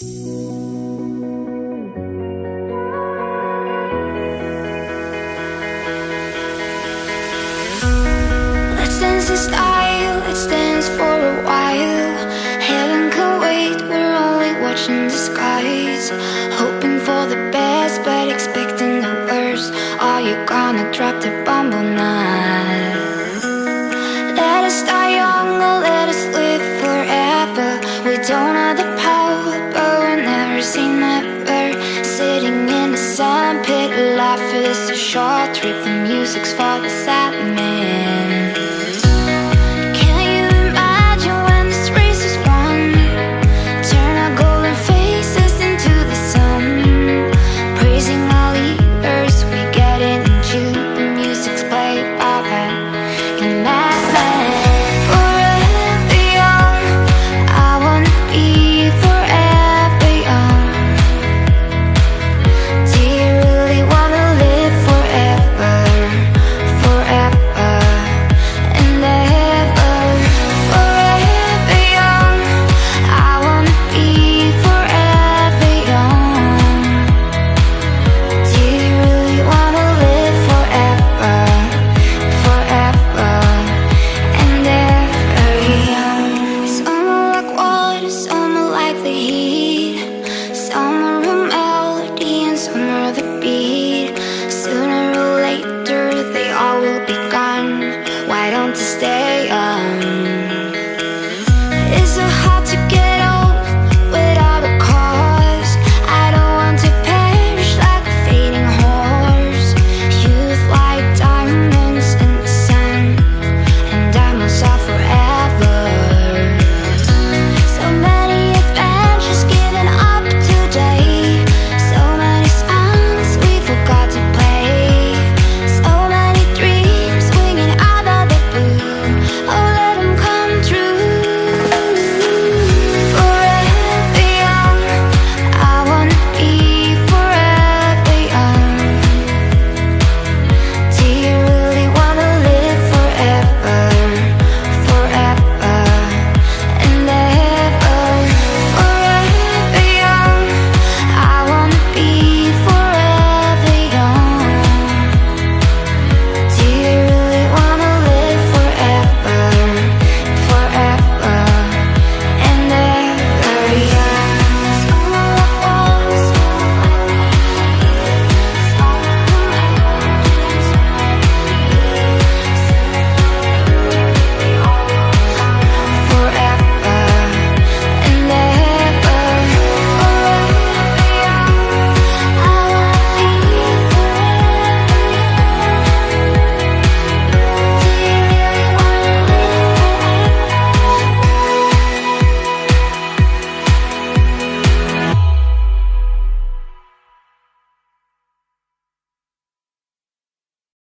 Let's dance in style, let's dance for a while. Can wait, we're only watching the skies. Hoping for the best, but expecting the worst. Are you gonna drop the bomb or? Say never. Sitting in the sandpit, life is a short trip. The music's for the sad man.